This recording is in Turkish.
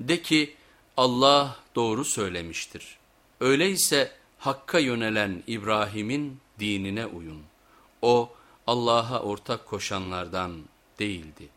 De ki Allah doğru söylemiştir. Öyleyse Hakk'a yönelen İbrahim'in dinine uyun. O Allah'a ortak koşanlardan değildi.